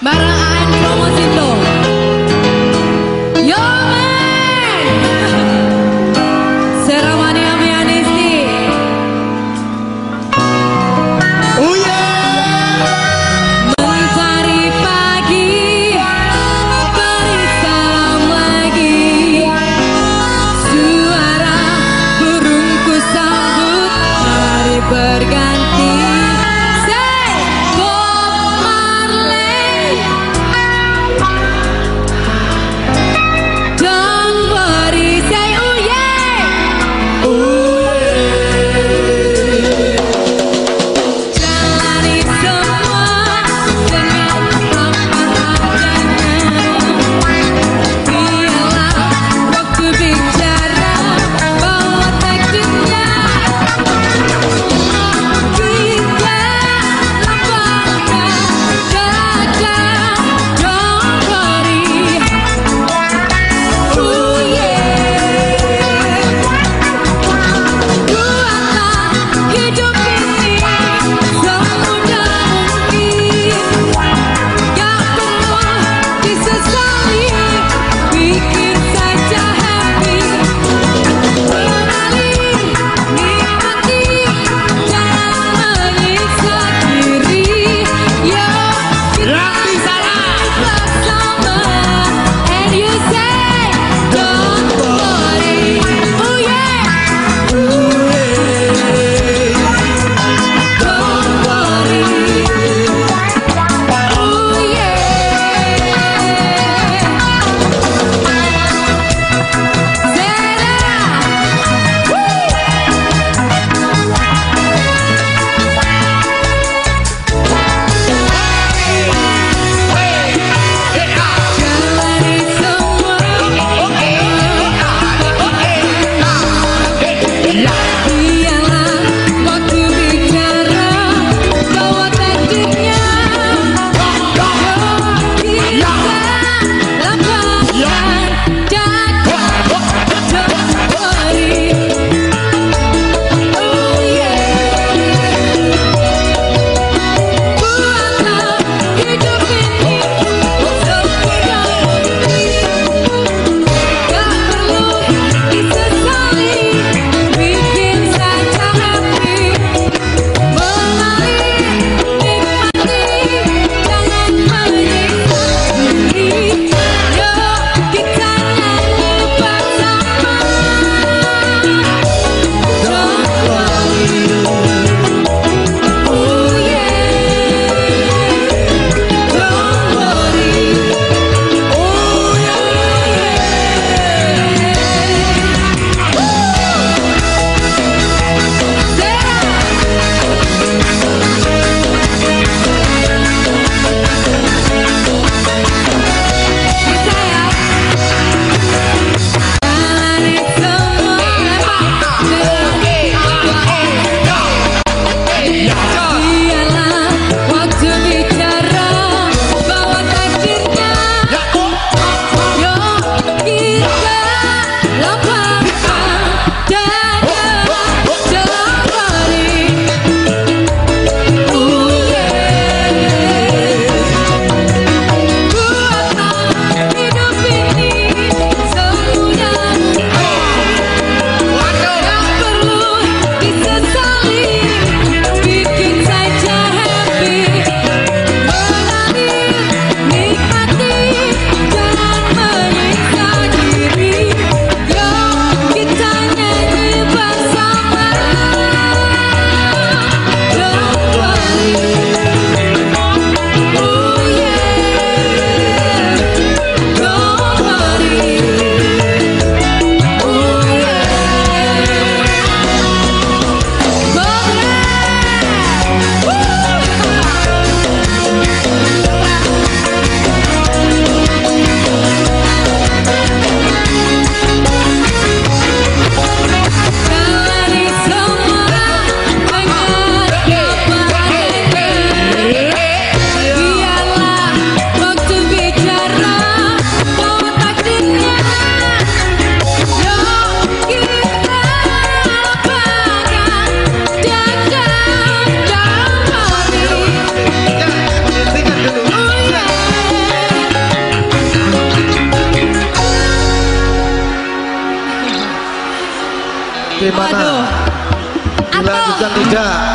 Marah pilih mana? Waduh. Dilanjutkan tidak?